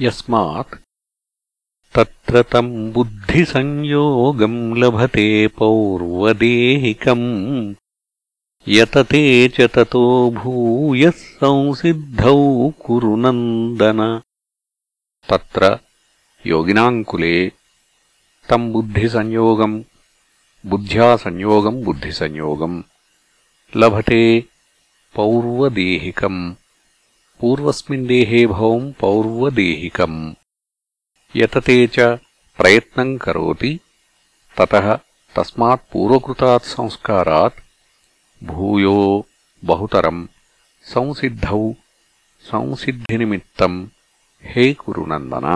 यस्मात् तत्र तम् बुद्धिसंयोगम् लभते पौर्वदेहिकम्। यतते च ततो भूयः संसिद्धौ कुरु नन्दन। तत्र योगिनाम् कुले तम् बुद्धिसंयोगम् बुद्ध्यासंयोगम् बुद्धिसंयोगम् लभते पौर्वदेहिकम् पूर्वस्मिन् देहे भवम् पौर्वदेहिकम् यतते च प्रयत्नम् करोति ततः तस्मात् पूर्वकृतात् संस्कारात् भूयो बहुतरम् संसिद्धौ संसिद्धिनिमित्तम् हे कुरुनन्दन